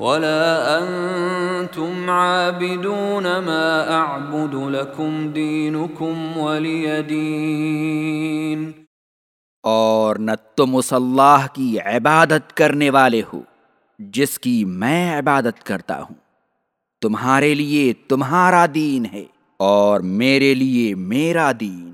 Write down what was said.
ولا انتم عابدون ما اعبد لكم دينكم ولي دين اور نہ تم اس اللہ کی عبادت کرنے والے ہو جس کی میں عبادت کرتا ہوں۔ تمہارے لیے تمہارا دین ہے اور میرے لیے میرا دین